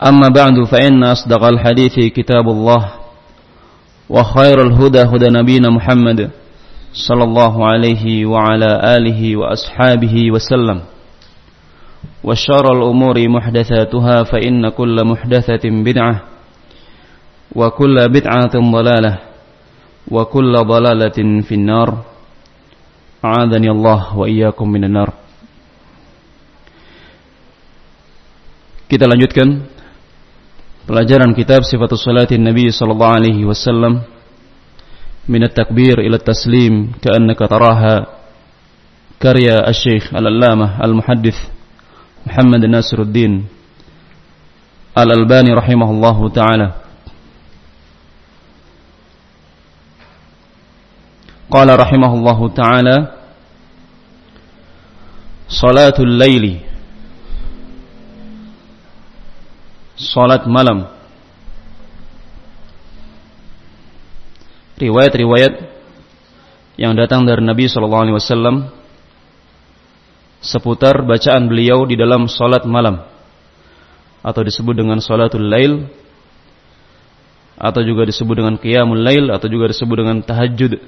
أما بعد فإن أصدق الحديث كتاب الله وخير الهدى هدى نبينا محمد صلى الله عليه وعلى آله وأصحابه وسلم وشر الأمور محدثاتها فإن كل محدثة بدعة وكل بدعة ضلالة وكل ضلالة في النار. أعاذني الله وإياكم من النار. Kita lanjutkan. Pelajaran kitab Sifatus Salatin Nabi sallallahu alaihi wasallam min at-takbir ila at-taslim ka'annaka taraha karya Asy-Syaikh Al-Allamah Al-Muhaddits Muhammad Nasiruddin Al-Albani rahimahullahu taala قال رحمه الله تعالى صلاة salat malam. Riwayat-riwayat yang datang dari Nabi Shallallahu Alaihi Wasallam seputar bacaan beliau di dalam salat malam atau disebut dengan salatul lail atau juga disebut dengan qiyamul lail atau juga disebut dengan tahajud.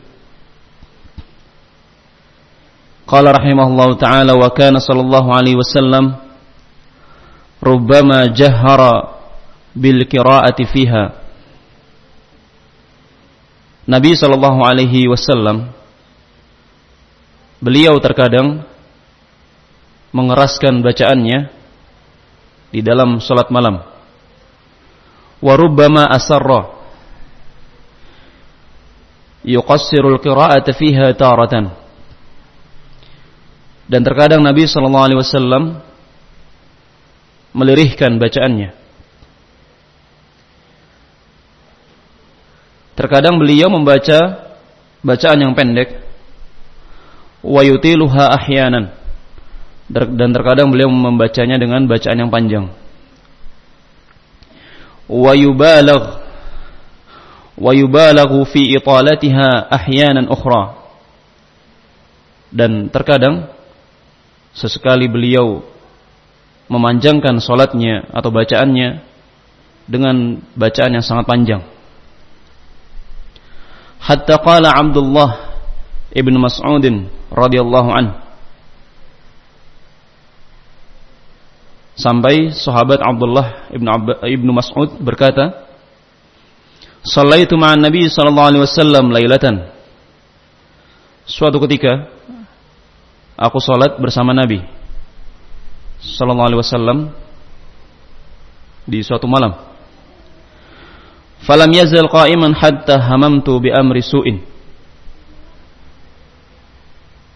Qala rahimahullahu taala wa kana sallallahu alaihi wasallam rubbama jahara bil qiraati fiha. Nabi sallallahu alaihi wasallam beliau terkadang mengeraskan bacaannya di dalam salat malam. Wa rubbama asarra yuqassiru al-qira'ata fiha taratan. Dan terkadang Nabi sallallahu alaihi wasallam melirihkan bacaannya. Terkadang beliau membaca bacaan yang pendek wa ahyanan dan terkadang beliau membacanya dengan bacaan yang panjang. Wa yubalagh fi italatiha ahyanan ukhra. Dan terkadang sesekali beliau memanjangkan solatnya atau bacaannya dengan bacaan yang sangat panjang. Hatta qala Abdullah ibn Mas'udin radhiyallahu an sampai sahabat Abdullah ibn ibn Mas'ud berkata, "Shallaitu ma'an Nabi sallallahu alaihi wasallam lailatan." Suatu ketika aku salat bersama Nabi sallallahu alaihi wasallam di suatu malam. Falam yazal qa'iman hatta hamamtu bi amri su'in.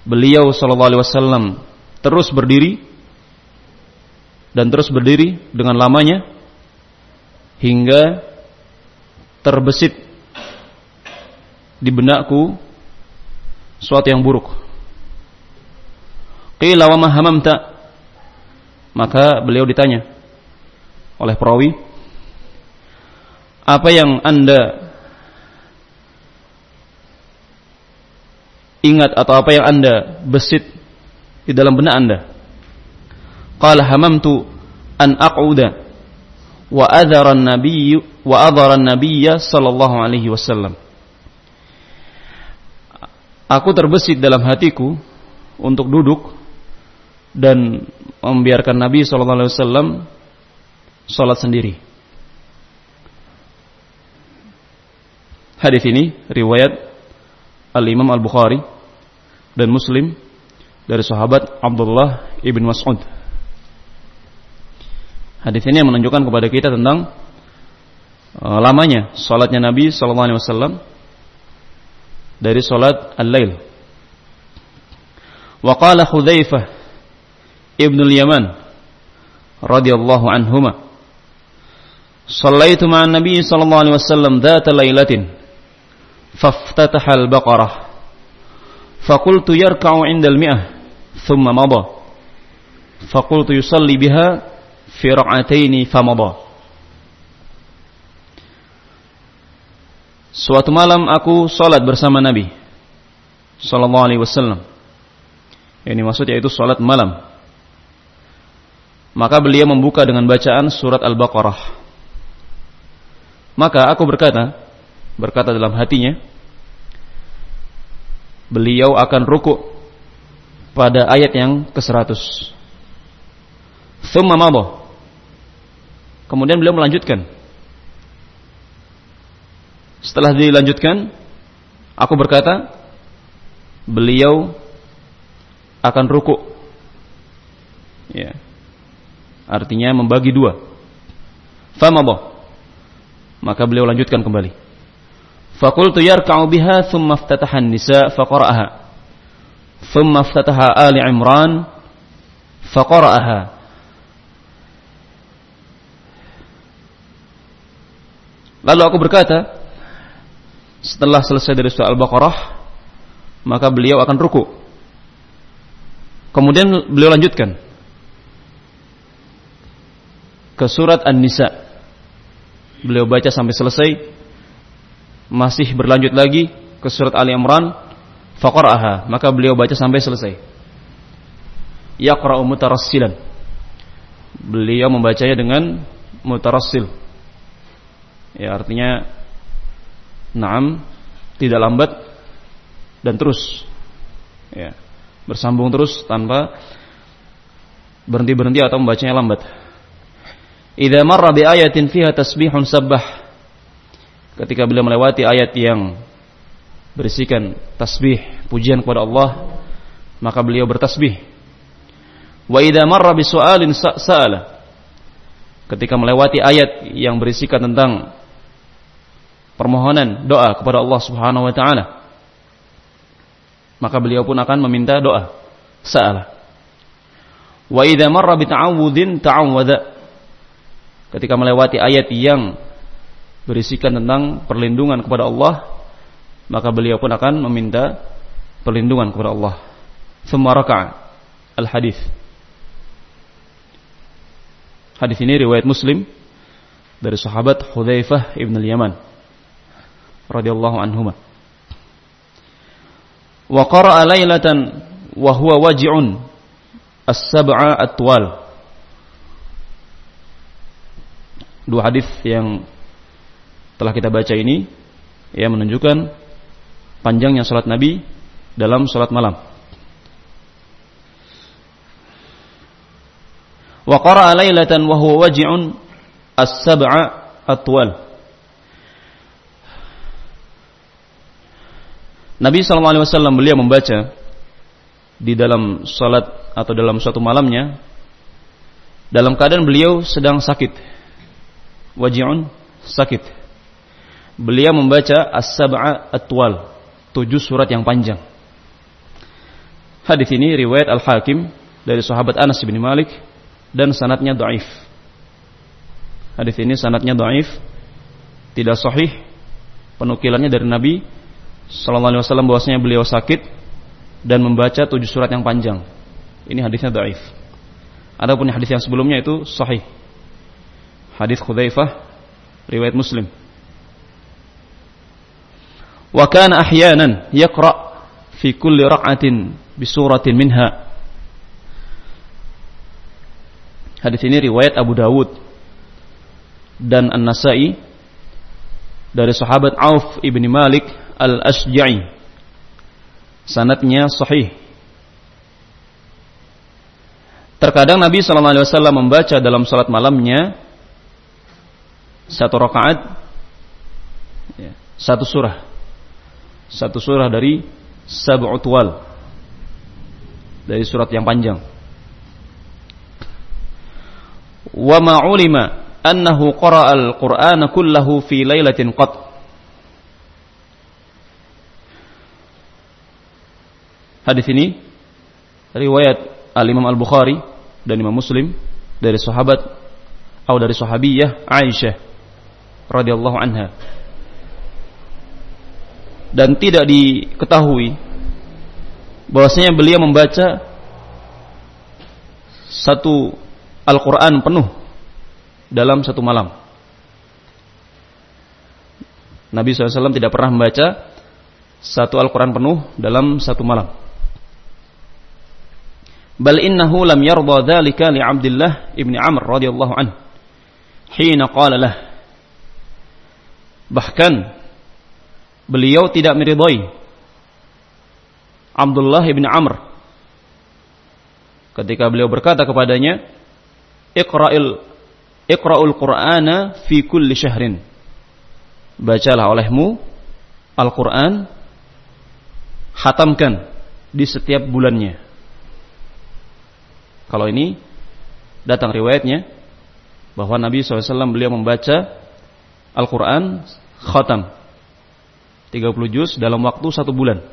Beliau sallallahu alaihi wasallam terus berdiri dan terus berdiri dengan lamanya hingga terbesit di benakku suatu yang buruk. Qila wa ma hamamta maka beliau ditanya oleh perawi, apa yang anda ingat atau apa yang Anda besit di dalam benak Anda. Qala hamamtu an aq'uda wa adhara an-nabiy wa adhara an-nabiy sallallahu alaihi wasallam. Aku terbesit dalam hatiku untuk duduk dan membiarkan Nabi sallallahu alaihi wasallam salat sendiri. Hadis ini riwayat Al-Imam Al-Bukhari dan Muslim dari sahabat Abdullah ibn Mas'ud. Hadis ini yang menunjukkan kepada kita tentang uh, lamanya salatnya Nabi sallallahu alaihi wasallam dari salat al-lail. Wa qala Hudzaifah Ibnul Yaman radhiyallahu anhuma. Sallaitu ma'an Nabi sallallahu alaihi wasallam dhata lailatin faftataha al-baqarah faqultu yarka'u 'inda al-mi'ah thumma mada faqultu yusalli biha fi ra'ataini famada Suatu malam aku salat bersama Nabi sallallahu alaihi wasallam. Ini maksudnya itu salat malam. Maka beliau membuka dengan bacaan surat Al-Baqarah. Maka aku berkata, berkata dalam hatinya, beliau akan ruku pada ayat yang ke-100. Thumma mada. Kemudian beliau melanjutkan. Setelah dilanjutkan, aku berkata, beliau akan ruku. Ya. Artinya membagi dua. Famabo. Maka beliau lanjutkan kembali. Fakultu yarka'u biha thumma iftatahan nisa faqara'aha. Thumma iftataha Ali Imran faqara'aha. Lalu aku berkata, setelah selesai dari surah Al-Baqarah, maka beliau akan ruku. Kemudian beliau lanjutkan, ke surat An-Nisa. Beliau baca sampai selesai. Masih berlanjut lagi ke surat Ali Imran. Faqara'aha maka beliau baca sampai selesai. Yaqra'u mutarassilan. Beliau membacanya dengan mutarassil. Ya artinya naam tidak lambat dan terus. Ya bersambung terus tanpa berhenti-berhenti atau membacanya lambat idza marra bi ayatin fiha tasbihun sabbah. Ketika beliau melewati ayat yang berisikan tasbih pujian kepada Allah maka beliau bertasbih. Wa idza marra bi su'alin sa'ala. Ketika melewati ayat yang berisikan tentang permohonan doa kepada Allah Subhanahu wa taala maka beliau pun akan meminta doa sa'ala. Wa idza marra bi ta'awudin ta'awwadha ketika melewati ayat yang berisikan tentang perlindungan kepada Allah, maka beliau pun akan meminta perlindungan kepada Allah. Thumma al-hadis. Hadis ini riwayat Muslim dari sahabat Hudzaifah ibn al-Yaman radhiyallahu anhuma. Wa qara'a lailatan wa huwa waji'un as-sab'a atwal. Dua hadis yang telah kita baca ini ya menunjukkan panjangnya salat Nabi dalam salat malam. Wa qara'a lailatan wa huwa waji'un as-sab'a atwal. Nabi sallallahu alaihi wasallam beliau membaca di dalam salat atau dalam suatu malamnya dalam keadaan beliau sedang sakit. Waji'un sakit beliau membaca As-Sab'a Atwal, tujuh surat yang panjang. Hadis ini riwayat Al-Hakim dari sahabat Anas bin Malik dan sanatnya dhaif. Hadis ini sanatnya dhaif, tidak sahih. Penukilannya dari Nabi sallallahu alaihi wasallam bahwasanya beliau sakit dan membaca tujuh surat yang panjang. Ini hadisnya dhaif. Adapun hadis yang sebelumnya itu sahih. Hadis Khudzaifah riwayat Muslim wa kana ahyanan yaqra fi kulli raq'atin bi suratin minha. Hadis ini riwayat Abu Dawud dan An-Nasai dari sahabat Auf ibni Malik Al-Asja'i. Sanatnya sahih. Terkadang Nabi Wasallam membaca dalam salat malamnya satu rakaat, ya, satu surah, satu surah dari sab'utwal dari surat yang panjang. Wa ma'ulima annahu qara'a al-Qur'ana kullahu fi lailatin qat. Hadis ini riwayat Al-Imam Al-Bukhari dan Imam Muslim dari sahabat atau dari sahabiyah Aisyah radhiyallahu anha. Dan tidak diketahui bahwasanya beliau membaca satu Al-Qur'an penuh dalam satu malam. Nabi SAW tidak pernah membaca satu Al-Quran penuh dalam satu malam. Bal innahu lam yarda dhalika li Abdullah ibni Amr radhiyallahu anhu. Hina qala lah. Bahkan beliau tidak meridai Abdullah ibni Amr ketika beliau berkata kepadanya, "Iqra'il Iqra'ul Qur'ana fi kulli syahrin. Bacalah olehmu Al-Qur'an hatamkan di setiap bulannya. Kalau ini datang riwayatnya bahwa Nabi SAW beliau membaca Al-Quran khatam 30 juz dalam waktu satu bulan.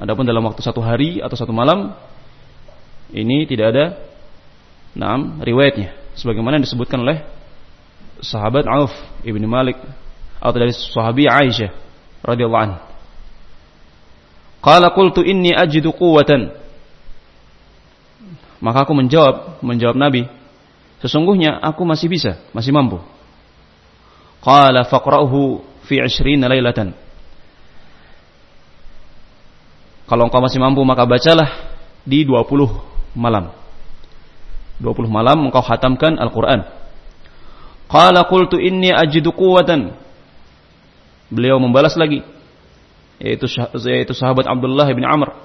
Adapun dalam waktu satu hari atau satu malam ini tidak ada enam riwayatnya sebagaimana disebutkan oleh sahabat Auf ibni Malik atau dari sahabi Aisyah radhiyallahu anha. Qala qultu inni ajidu quwwatan. Maka aku menjawab, menjawab Nabi, sesungguhnya aku masih bisa, masih mampu. Qala faqra'uhu fi 20 lailatan. Kalau engkau masih mampu maka bacalah di 20 malam. 20 malam engkau khatamkan Al-Quran. Qala qultu inni ajidu quwwatan. Beliau membalas lagi. Yaitu, yaitu sahabat Abdullah bin Amr.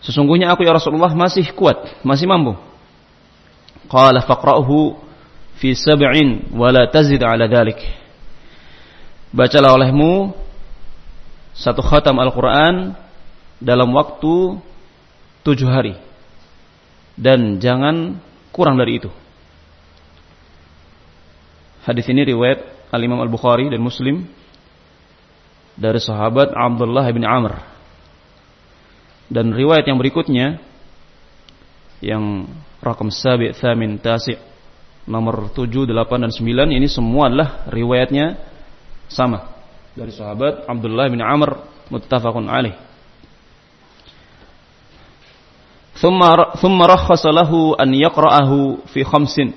Sesungguhnya aku ya Rasulullah masih kuat, masih mampu. Qala faqra'uhu fi sab'in wa la tazid ala dhalik. Bacalah olehmu satu khatam Al-Quran dalam waktu tujuh hari dan jangan kurang dari itu. Hadis ini riwayat Al Imam Al Bukhari dan Muslim dari sahabat Abdullah bin Amr. Dan riwayat yang berikutnya yang rakam sabi thamin tasi nomor 7, 8 dan 9 ini semua riwayatnya sama dari sahabat Abdullah bin Amr muttafaqun alaih. Thumma rakhasa lahu an yaqra'ahu fi khamsin.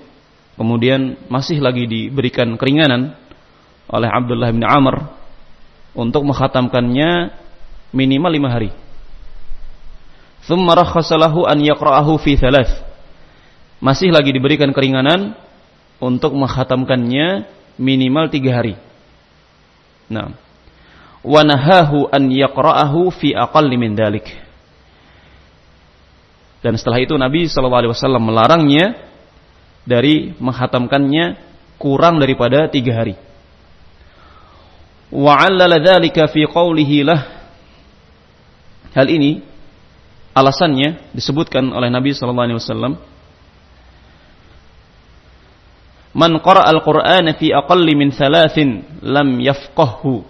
Kemudian masih lagi diberikan keringanan oleh Abdullah bin Amr untuk menghatamkannya minimal lima hari. Thumma rakhasa lahu an yaqra'ahu fi thalath. Masih lagi diberikan keringanan untuk menghatamkannya minimal tiga hari. Nah, wa nahahu an yaqra'ahu fi aqalli min dhalik dan setelah itu Nabi Shallallahu Alaihi Wasallam melarangnya dari menghatamkannya kurang daripada tiga hari. Wa'allala dzalika fi qawlihi lah. Hal ini alasannya disebutkan oleh Nabi wasallam Man qara al-Qur'an fi aqalli min thalathin lam yafqahhu.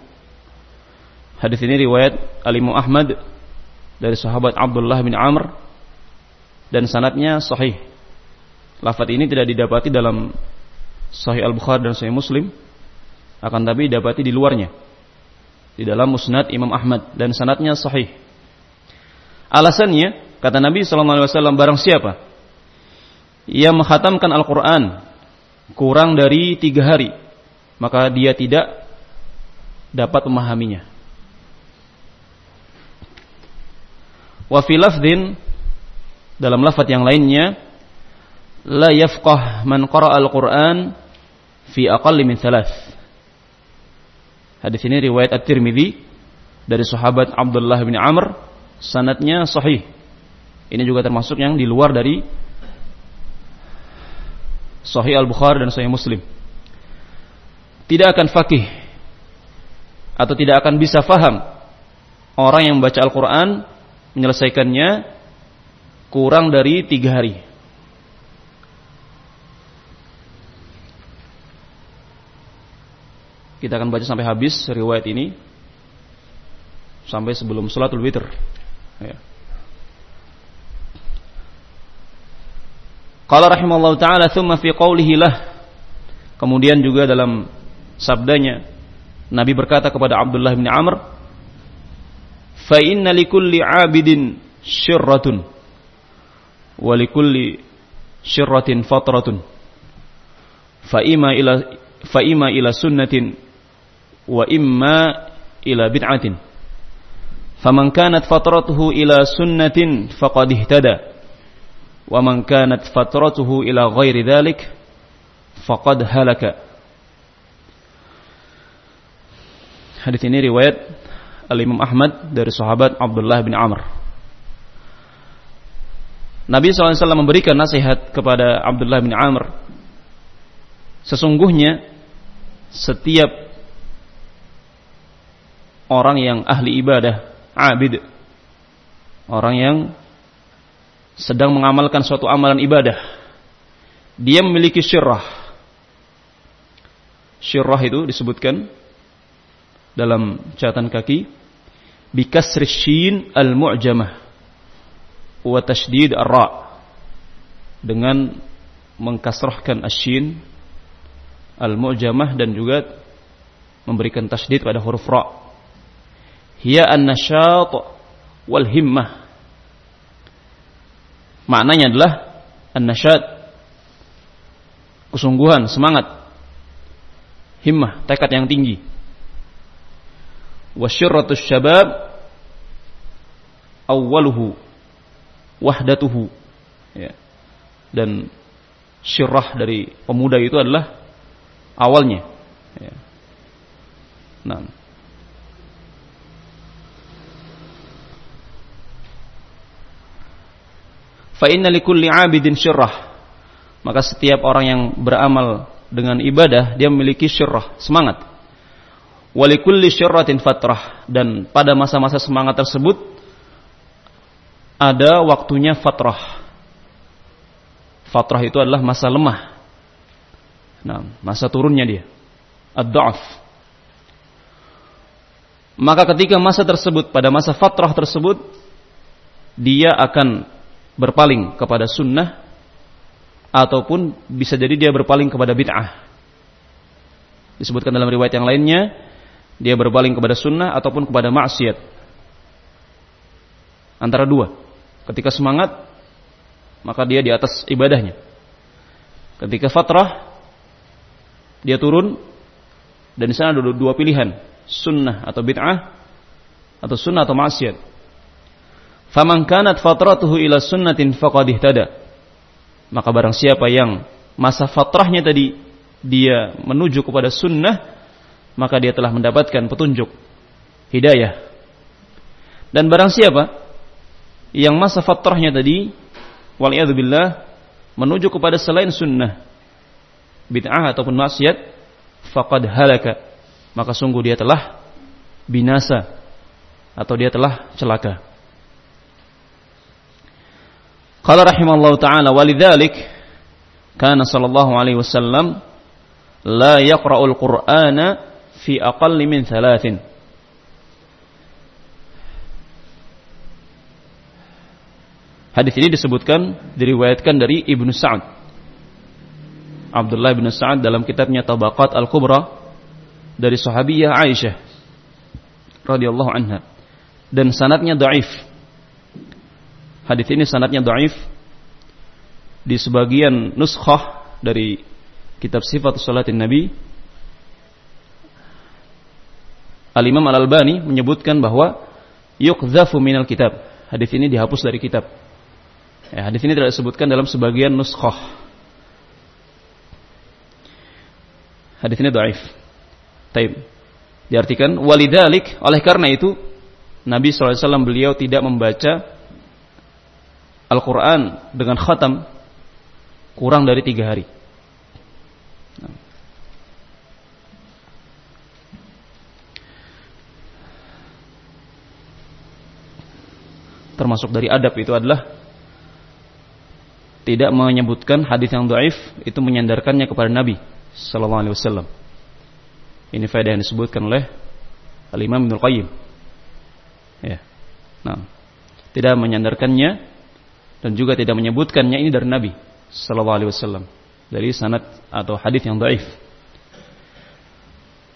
Hadis ini riwayat Al-Imam Ahmad dari sahabat Abdullah bin Amr dan sanatnya sahih. Lafat ini tidak didapati dalam Sahih Al-Bukhari dan Sahih Muslim, akan tapi didapati di luarnya. Di dalam Musnad Imam Ahmad dan sanatnya sahih. Alasannya, kata Nabi SAW, barang siapa yang menghatamkan Al-Quran kurang dari tiga hari, maka dia tidak dapat memahaminya. Wa fi lafdhin dalam lafaz yang lainnya la yafqah man qara'a al-Qur'an fi aqalli min thalath. Hadis ini riwayat At-Tirmidzi dari sahabat Abdullah bin Amr, sanatnya sahih. Ini juga termasuk yang di luar dari Sahih Al-Bukhari dan Sahih Muslim. Tidak akan fakih atau tidak akan bisa faham orang yang membaca Al-Quran menyelesaikannya kurang dari tiga hari. Kita akan baca sampai habis riwayat ini sampai sebelum sholatul witr. Ya. Qala rahimallahu taala thumma fi qawlihi lah. Kemudian juga dalam sabdanya Nabi berkata kepada Abdullah bin Amr, "Fa inna likulli 'abidin syirratun wa likulli syirratin fatratun." Fa ima ila fa ima ila sunnatin wa imma ila bid'atin faman kanat fatratuhu ila sunnatin faqad ihtada wa man kanat fatratuhu ila ghairi dhalik faqad halaka Hadis ini riwayat Al-Imam Ahmad dari sahabat Abdullah bin Amr. Nabi SAW memberikan nasihat kepada Abdullah bin Amr. Sesungguhnya setiap orang yang ahli ibadah, abid. Orang yang sedang mengamalkan suatu amalan ibadah. Dia memiliki syirah. Syirah itu disebutkan dalam catatan kaki bikasri shin al-mu'jamah wa tasydid ar-ra dengan mengkasrahkan asyin al-mu'jamah dan juga memberikan tasydid pada huruf ra hiya an-nasyat wal himmah. Maknanya adalah an-nasyat kesungguhan, semangat. Himmah, tekad yang tinggi. Wasyirratus syabab awwaluhu wahdatuhu. Ya. Dan syirah dari pemuda itu adalah awalnya. Ya. Nah, Fa inna likulli 'abidin syirrah. Maka setiap orang yang beramal dengan ibadah dia memiliki syirrah, semangat. Walikulli syirratin fatrah dan pada masa-masa semangat tersebut ada waktunya fatrah. Fatrah itu adalah masa lemah. Nah, masa turunnya dia. Ad-da'af. Maka ketika masa tersebut, pada masa fatrah tersebut, dia akan berpaling kepada sunnah ataupun bisa jadi dia berpaling kepada bid'ah. Disebutkan dalam riwayat yang lainnya, dia berpaling kepada sunnah ataupun kepada maksiat. Antara dua. Ketika semangat, maka dia di atas ibadahnya. Ketika fatrah, dia turun dan di sana ada dua pilihan, sunnah atau bid'ah atau sunnah atau maksiat. Faman kanat fatratuhu ila sunnatin faqad ihtada. Maka barang siapa yang masa fatrahnya tadi dia menuju kepada sunnah, maka dia telah mendapatkan petunjuk hidayah. Dan barang siapa yang masa fatrahnya tadi wal billah menuju kepada selain sunnah, bid'ah ataupun maksiat, faqad halaka. Maka sungguh dia telah binasa atau dia telah celaka. Qala rahimallahu taala walidzalik kana sallallahu alaihi wasallam la yaqra'ul qur'ana fi aqalli min thalathin. Hadis ini disebutkan diriwayatkan dari Ibnu Sa'ad. Abdullah bin Sa'ad dalam kitabnya Tabaqat Al-Kubra dari sahabiyah Aisyah radhiyallahu anha. Dan sanadnya dhaif Hadis ini sanatnya dhaif di sebagian nuskhah dari kitab sifat salatin Nabi Al-Imam Al-Albani menyebutkan bahwa yukdhafu minal kitab. hadis ini dihapus dari kitab. Ya, hadis ini tidak disebutkan dalam sebagian nuskhah. Hadis ini dhaif. Taib. Diartikan walidalik oleh karena itu Nabi SAW beliau tidak membaca Al-Quran dengan khatam kurang dari tiga hari. termasuk dari adab itu adalah tidak menyebutkan hadis yang dhaif itu menyandarkannya kepada Nabi sallallahu alaihi wasallam. Ini faedah yang disebutkan oleh Al-Imam Ibnu Qayyim. Ya. Nah, tidak menyandarkannya dan juga tidak menyebutkannya ini dari Nabi sallallahu alaihi wasallam. Dari sanad atau hadis yang dhaif.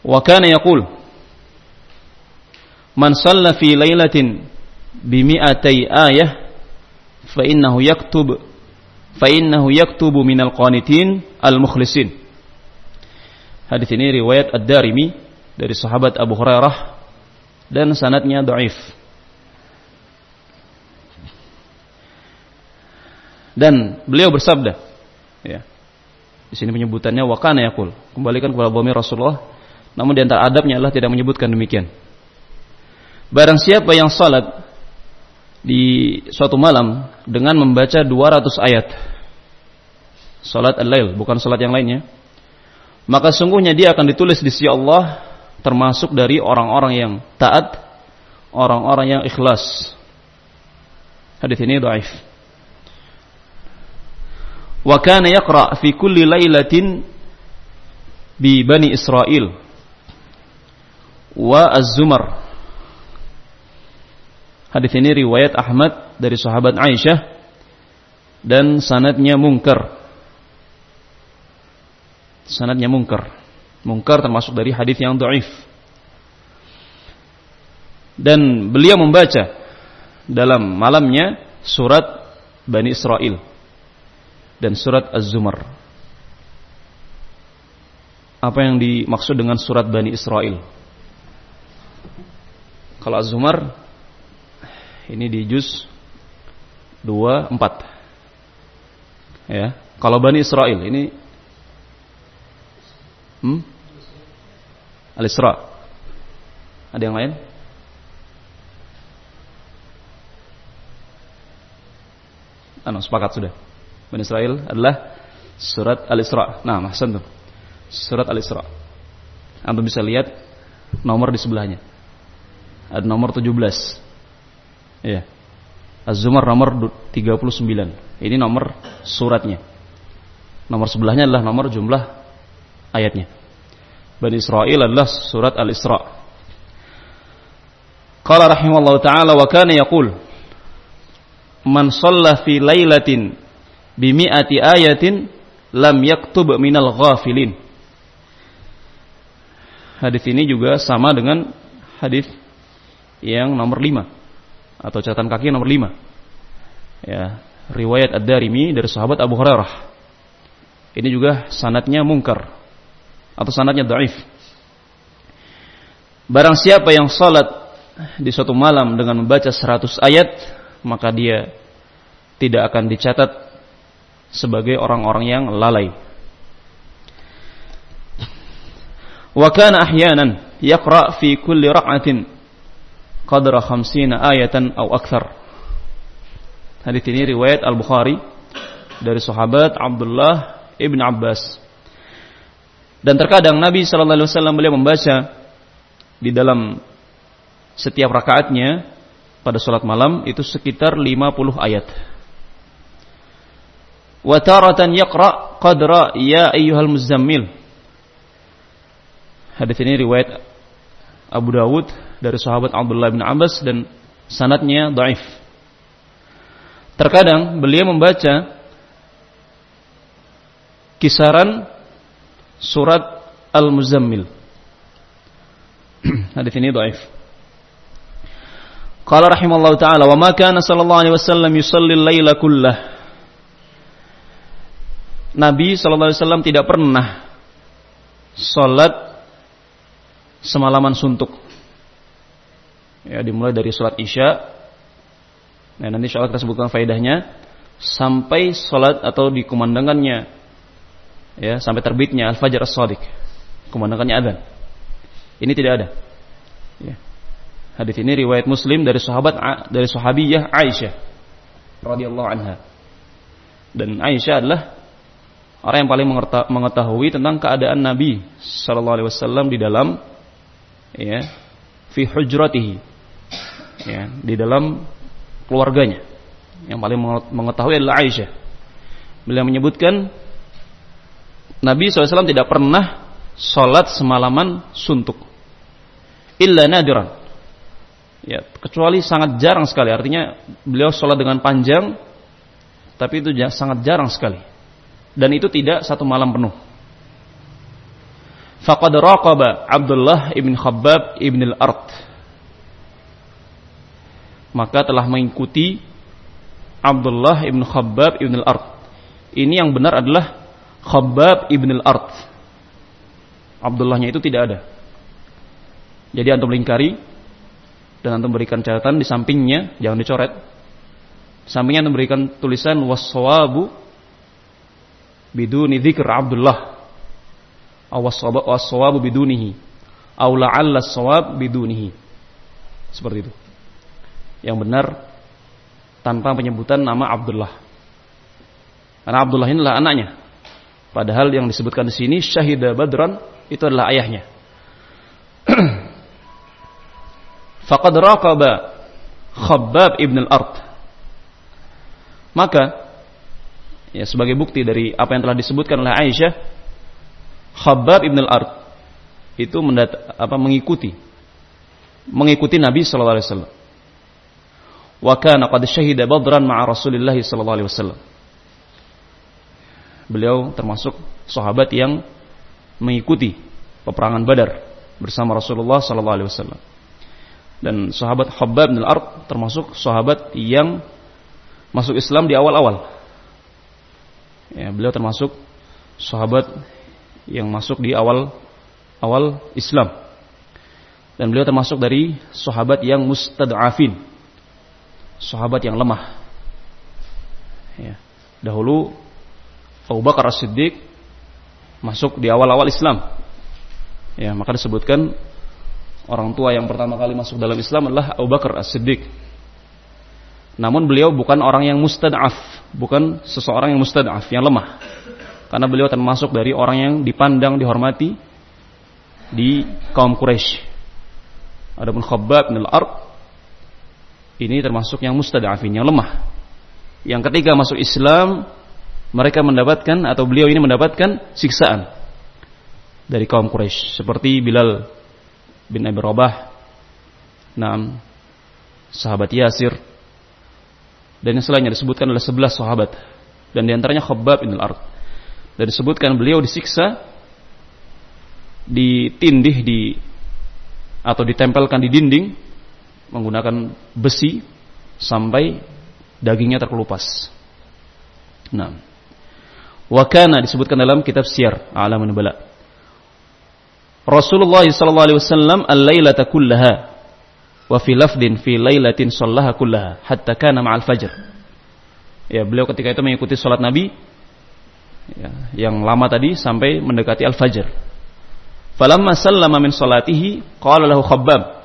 Wa kana yaqul Man shalla fi lailatin bimi'atai ayah fa innahu yaktub fa innahu yaktubu minal qanitin al mukhlisin hadis ini riwayat ad-Darimi dari sahabat Abu Hurairah dan sanadnya dhaif dan beliau bersabda ya di sini penyebutannya wakana yakul kembalikan kepada bumi Rasulullah namun di antara adabnya adalah tidak menyebutkan demikian barang siapa yang salat di suatu malam dengan membaca 200 ayat. Salat al-lail, bukan salat yang lainnya. Maka sungguhnya dia akan ditulis di sisi Allah termasuk dari orang-orang yang taat, orang-orang yang ikhlas. Hadis ini dhaif. Wa kana yaqra fi kulli lailatin bi Bani Israel wa Az-Zumar Hadis ini riwayat Ahmad dari sahabat Aisyah dan sanadnya mungkar. Sanadnya mungkar. Mungkar termasuk dari hadis yang dhaif. Dan beliau membaca dalam malamnya surat Bani Israel dan surat Az-Zumar. Apa yang dimaksud dengan surat Bani Israel? Kalau Az-Zumar ini di juz 2 4. Ya. Kalau Bani Israel ini hmm? Al-Isra. Ada yang lain? Anu, sepakat sudah. Bani Israel adalah surat Al-Isra. Nah, mahsan tuh. Surat Al-Isra. Anda bisa lihat nomor di sebelahnya. Ada nomor 17. Ya. Az-Zumar nomor 39. Ini nomor suratnya. Nomor sebelahnya adalah nomor jumlah ayatnya. Bani Israel adalah surat Al-Isra. Qala rahimallahu taala wa kana yaqul Man shalla fi lailatin bi mi'ati ayatin lam yaktub minal ghafilin. Hadis ini juga sama dengan hadis yang nomor 5 atau catatan kaki nomor 5. Ya, riwayat Ad-Darimi dari sahabat Abu Hurairah. Ini juga sanatnya mungkar atau sanatnya dhaif. Barang siapa yang salat di suatu malam dengan membaca 100 ayat, maka dia tidak akan dicatat sebagai orang-orang yang lalai. Wa kana ahyanan yaqra fi kulli ra'atin qadra khamsina ayatan atau akthar. Hadis ini riwayat Al-Bukhari dari sahabat Abdullah Ibn Abbas. Dan terkadang Nabi sallallahu alaihi wasallam beliau membaca di dalam setiap rakaatnya pada sholat malam itu sekitar 50 ayat. Wa taratan yaqra qadra ya ayyuhal muzammil. Hadis ini riwayat Abu Dawud dari sahabat Abdullah bin Abbas dan sanatnya daif. Terkadang beliau membaca kisaran surat Al-Muzammil. Hadis ini daif. Qala rahimallahu taala wa ma kana sallallahu alaihi wasallam yusalli al-laila kullah. Nabi sallallahu alaihi wasallam tidak pernah salat semalaman suntuk. Ya dimulai dari sholat isya. Nah, nanti insya Allah kita sebutkan faedahnya. Sampai sholat atau dikumandangkannya ya sampai terbitnya al-fajr as-shadiq kumandangkannya adzan. Ini tidak ada. Ya. hadis ini riwayat muslim dari sahabat dari sahabiyah Aisyah radhiyallahu anha. Dan Aisyah adalah orang yang paling mengetahui tentang keadaan Nabi sallallahu alaihi wasallam di dalam ya fi hujratihi ya di dalam keluarganya. Yang paling mengetahui adalah Aisyah. Beliau menyebutkan Nabi SAW tidak pernah sholat semalaman suntuk. Illa nadiran. Ya, kecuali sangat jarang sekali. Artinya beliau sholat dengan panjang, tapi itu sangat jarang sekali. Dan itu tidak satu malam penuh. Faqad raqaba Abdullah ibn Khabbab ibn al-Art maka telah mengikuti Abdullah ibn Khabbab ibn al-Ard. Ini yang benar adalah Khabbab ibn al-Ard. Abdullahnya itu tidak ada. Jadi antum lingkari dan antum berikan catatan di sampingnya, jangan dicoret. sampingnya antum berikan tulisan waswabu biduni dzikr Abdullah. Awaswabu bidunihi. Aw la'alla sawab bidunihi. Seperti itu yang benar tanpa penyebutan nama Abdullah. Karena Abdullah inilah anaknya. Padahal yang disebutkan di sini Syahidah Badran itu adalah ayahnya. Faqad raqaba Khabbab ibn al-Ard. Maka ya sebagai bukti dari apa yang telah disebutkan oleh Aisyah, Khabbab ibn al-Ard itu mendat, apa, mengikuti mengikuti Nabi alaihi wasallam wa qad badran ma'a Rasulillah sallallahu alaihi wasallam. Beliau termasuk sahabat yang mengikuti peperangan Badar bersama Rasulullah sallallahu alaihi wasallam. Dan sahabat Khabbab bin Al-Ard termasuk sahabat yang masuk Islam di awal-awal. Ya, beliau termasuk sahabat yang masuk di awal awal Islam. Dan beliau termasuk dari sahabat yang mustad'afin, sahabat yang lemah. Ya. Dahulu Abu Bakar As-Siddiq masuk di awal-awal Islam. Ya, maka disebutkan orang tua yang pertama kali masuk dalam Islam adalah Abu Bakar As-Siddiq. Namun beliau bukan orang yang mustad'af, bukan seseorang yang mustad'af, yang lemah. Karena beliau termasuk dari orang yang dipandang, dihormati di kaum Quraisy. Adapun Khabbab bin Al-Arq ini termasuk yang mustadafin, yang lemah. Yang ketiga masuk Islam, mereka mendapatkan atau beliau ini mendapatkan siksaan dari kaum Quraisy seperti Bilal bin Abi Rabah, enam sahabat Yasir dan yang selainnya disebutkan oleh sebelas sahabat dan di antaranya Khabbab bin Al-Ard dan disebutkan beliau disiksa ditindih di atau ditempelkan di dinding menggunakan besi sampai dagingnya terkelupas. Nah, wakana disebutkan dalam kitab Syiar Alamun Bala. Rasulullah sallallahu alaihi wasallam al-lailata wa fi lafdin fi lailatin sallaha kullaha hatta kana ma'al fajr. Ya, beliau ketika itu mengikuti salat Nabi ya, yang lama tadi sampai mendekati al-fajr. Falamma sallama min salatihi qala lahu Khabbab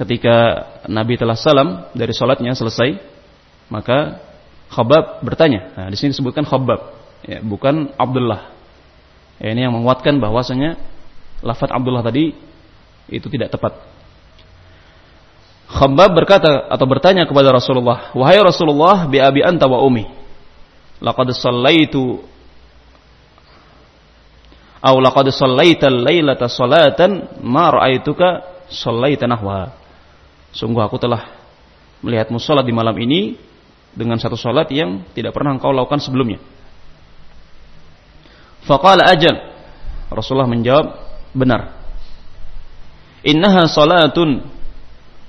ketika Nabi telah salam dari sholatnya selesai, maka Khabab bertanya. Nah, di sini disebutkan Khabab, ya, bukan Abdullah. Ya, ini yang menguatkan bahwasanya lafaz Abdullah tadi itu tidak tepat. Khabab berkata atau bertanya kepada Rasulullah, "Wahai Rasulullah, bi abi anta wa ummi, laqad sallaitu aw laqad sallaita al-lailata salatan ma ra'aituka sallaita nahwaha." Sungguh aku telah melihatmu sholat di malam ini dengan satu sholat yang tidak pernah engkau lakukan sebelumnya. Faqala ajal. Rasulullah menjawab, benar. Innaha salatun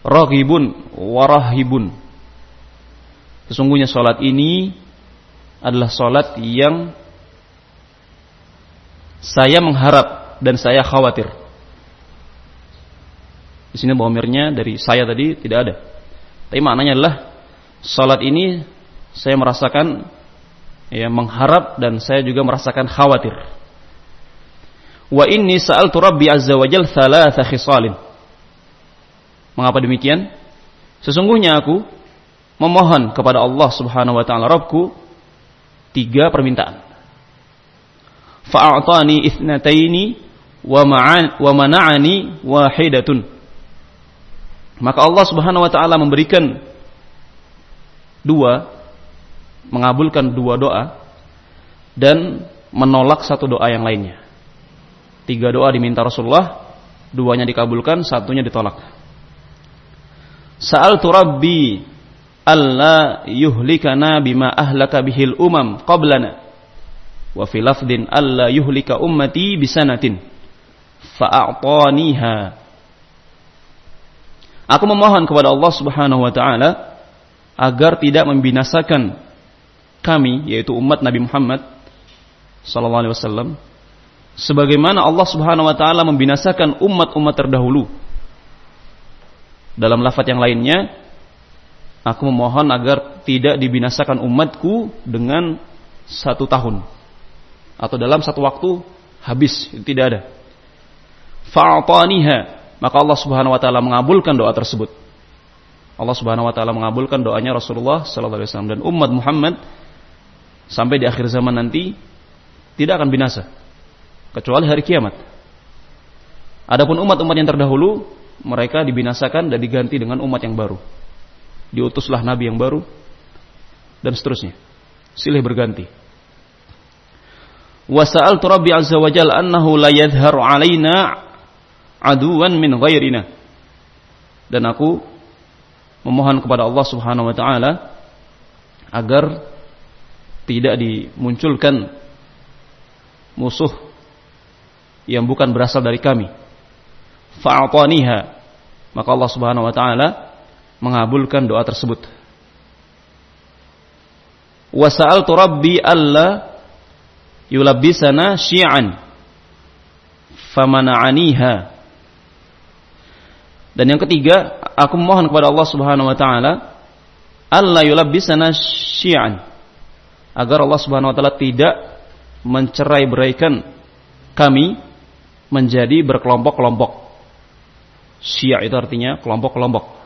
raghibun warahibun. Sesungguhnya sholat ini adalah sholat yang saya mengharap dan saya khawatir. Di sini bomirnya dari saya tadi tidak ada. Tapi maknanya adalah salat ini saya merasakan ya mengharap dan saya juga merasakan khawatir. Wa inni sa'altu Rabbi azza wa jalla thalatha khisalin. Mengapa demikian? Sesungguhnya aku memohon kepada Allah Subhanahu wa taala Rabbku tiga permintaan. Fa'atani ithnataini wa ma'an wa mana'ani wahidatun. Maka Allah Subhanahu wa taala memberikan dua mengabulkan dua doa dan menolak satu doa yang lainnya. Tiga doa diminta Rasulullah, duanya dikabulkan, satunya ditolak. Sa'altu Rabbi alla yuhlikana bima ahlaka bihil umam qablana. Wa fi lafdin alla yuhlika ummati bisanatin. Fa'ataniha. Aku memohon kepada Allah Subhanahu wa taala agar tidak membinasakan kami yaitu umat Nabi Muhammad sallallahu alaihi wasallam sebagaimana Allah Subhanahu wa taala membinasakan umat-umat terdahulu. Dalam lafaz yang lainnya, aku memohon agar tidak dibinasakan umatku dengan satu tahun atau dalam satu waktu habis tidak ada. Fa'ataniha maka Allah Subhanahu wa taala mengabulkan doa tersebut. Allah Subhanahu wa taala mengabulkan doanya Rasulullah sallallahu alaihi wasallam dan umat Muhammad sampai di akhir zaman nanti tidak akan binasa kecuali hari kiamat. Adapun umat-umat yang terdahulu, mereka dibinasakan dan diganti dengan umat yang baru. Diutuslah nabi yang baru dan seterusnya. Silih berganti. Wa sa'altu Rabbi azza wa jalla annahu la yadhharu alaina aduwan min ghairina. Dan aku memohon kepada Allah Subhanahu wa taala agar tidak dimunculkan musuh yang bukan berasal dari kami. Fa'ataniha. Maka Allah Subhanahu wa taala mengabulkan doa tersebut. Wa sa'altu rabbi alla yulabbisana syi'an famana'aniha. Dan yang ketiga, aku mohon kepada Allah Subhanahu wa taala alla yulabbisana syi'an agar Allah Subhanahu wa taala tidak mencerai-beraikan kami menjadi berkelompok-kelompok. Syiah itu artinya kelompok-kelompok.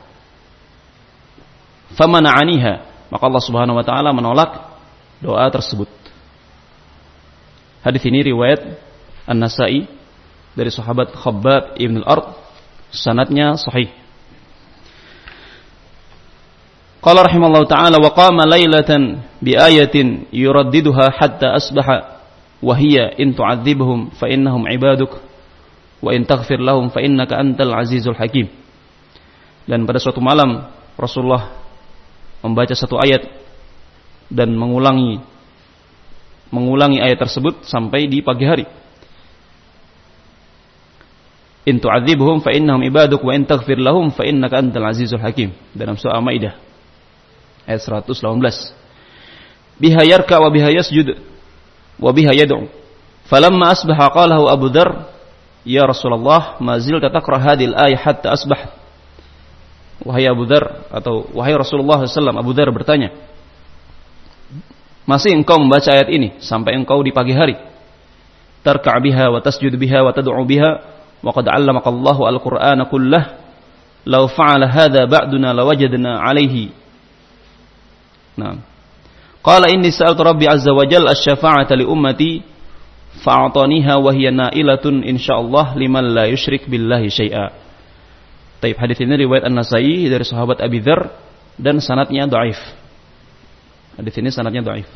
Famana'aniha, maka Allah Subhanahu wa taala menolak doa tersebut. Hadis ini riwayat An-Nasa'i dari sahabat Khabbab Ibn al-Ard, sanadnya sahih. Qala rahimallahu ta'ala wa qama laylatan bi ayatin yuraddiduha hatta asbaha wahia in tu'adzibhum fa innahum ibaduk wa in taghfir lahum fa innaka antal azizul hakim. Dan pada suatu malam Rasulullah membaca satu ayat dan mengulangi mengulangi ayat tersebut sampai di pagi hari. In tu'adzibhum fa innahum ibaduk wa in taghfir lahum fa innaka antal azizul hakim. Dalam surah Maidah ayat 118. Biha yarka wa biha yasjud wa biha yad'u. Falamma asbaha qalahu Abu Dzar, "Ya Rasulullah, ma zilta taqra hadhihi al-ayah hatta asbah." Wahai Abu Dzar atau wahai Rasulullah SAW, Abu Dzar bertanya, "Masih engkau membaca ayat ini sampai engkau di pagi hari?" Tarka' biha wa tasjud biha wa tad'u biha wa qad 'allamaka Allahu al-Qur'ana kullah. Law fa'ala hadha ba'duna lawajadna 'alayhi. Nah, Qala inni sa'altu Rabbi azza wa jalla asy-syafa'ata li ummati fa'ataniha wa hiya na'ilatun insyaallah liman la yusyrik billahi syai'a. Taib hadis ini riwayat An-Nasai dari sahabat Abi Dzar dan sanatnya dhaif. Hadis ini sanatnya dhaif.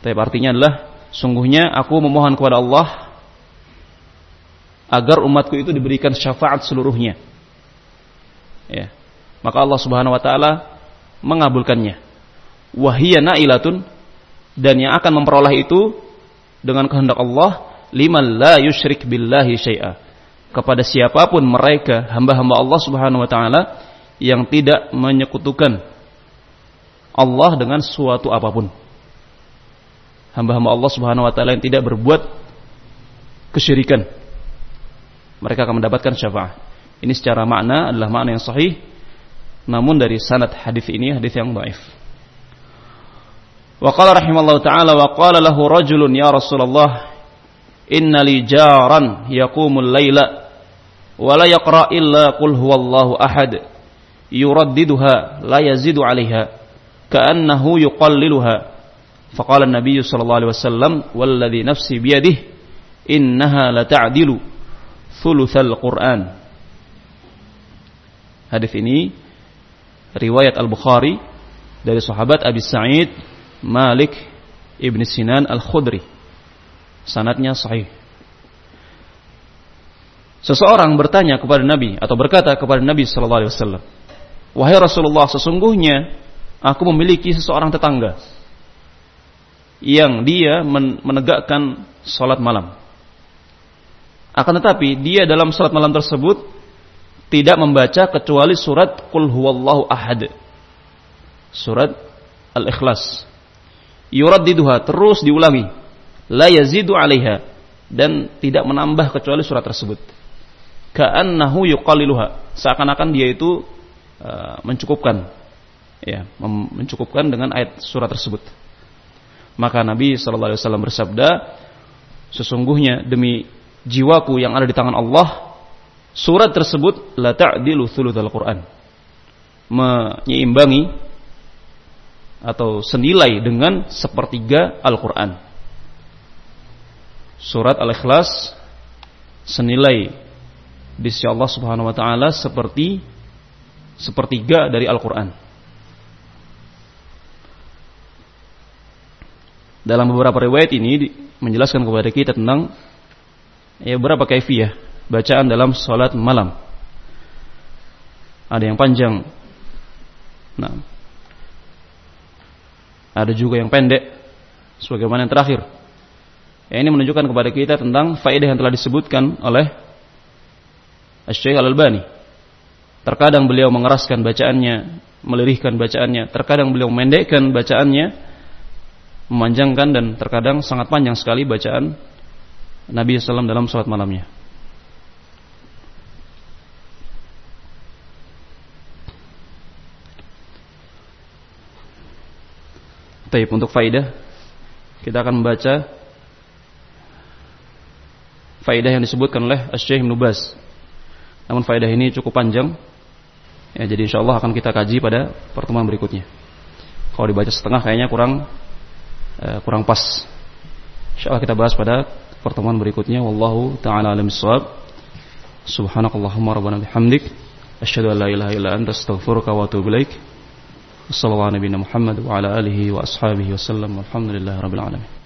Taib artinya adalah sungguhnya aku memohon kepada Allah agar umatku itu diberikan syafaat seluruhnya. Ya. Maka Allah Subhanahu wa taala mengabulkannya wahiyya na'ilatun dan yang akan memperoleh itu dengan kehendak Allah liman la yusyrik billahi syai'a kepada siapa pun mereka hamba-hamba Allah Subhanahu wa taala yang tidak menyekutukan Allah dengan suatu apa pun. Hamba-hamba Allah Subhanahu wa taala yang tidak berbuat kesyirikan. Mereka akan mendapatkan syafaat. Ini secara makna adalah makna yang sahih. namun dari sanad hadis ini hadis yang dhaif. Wa qala rahimallahu taala wa qala lahu rajulun ya Rasulullah inna li jaran yaqumul laila wa la yaqra illa qul huwallahu ahad yuraddiduha la yazidu 'alaiha ka'annahu yuqalliluha faqala an-nabiy sallallahu alaihi wasallam walladhi nafsi biyadihi innaha la ta'dilu thulutsal qur'an hadis ini riwayat Al-Bukhari dari sahabat Abi Sa'id Malik Ibn Sinan Al-Khudri sanatnya sahih. Seseorang bertanya kepada Nabi atau berkata kepada Nabi wasallam, "Wahai Rasulullah, sesungguhnya aku memiliki seseorang tetangga yang dia menegakkan salat malam. Akan tetapi dia dalam salat malam tersebut tidak membaca kecuali surat Qul huwallahu ahad. Surat Al-Ikhlas. Yuraddiduha terus diulangi la yazidu 'alaiha dan tidak menambah kecuali surat tersebut. Ka'annahu yuqalliluha. Seakan-akan dia itu uh, mencukupkan ya, mencukupkan dengan ayat surat tersebut. Maka Nabi sallallahu alaihi wasallam bersabda, sesungguhnya demi jiwaku yang ada di tangan Allah, surat tersebut la ta'dilu thulutsal Qur'an. Menyeimbangi atau senilai dengan sepertiga Al-Qur'an surat Al-Ikhlas senilai di sisi Allah Subhanahu wa taala seperti sepertiga dari Al-Qur'an. Dalam beberapa riwayat ini menjelaskan kepada kita tentang ya beberapa kaifiyah bacaan dalam salat malam. Ada yang panjang. Nah. Ada juga yang pendek sebagaimana yang terakhir Ya, ini menunjukkan kepada kita tentang faedah yang telah disebutkan oleh Syekh Al-Albani. Terkadang beliau mengeraskan bacaannya, melirihkan bacaannya, terkadang beliau memendekkan bacaannya, memanjangkan dan terkadang sangat panjang sekali bacaan Nabi SAW dalam sholat malamnya. Tapi untuk faidah kita akan membaca faidah yang disebutkan oleh Syekh Ibnu Baz. Namun faidah ini cukup panjang. Ya, jadi insya Allah akan kita kaji pada pertemuan berikutnya. Kalau dibaca setengah kayaknya kurang eh, kurang pas. Insya Allah kita bahas pada pertemuan berikutnya. Wallahu taala alam bissawab. Subhanakallahumma rabbana bihamdik asyhadu an la ilaha illa anta astaghfiruka wa atubu ilaik. Wassallallahu ala Muhammad wa ala alihi wa ashabihi wasallam. Walhamdulillahirabbil alamin.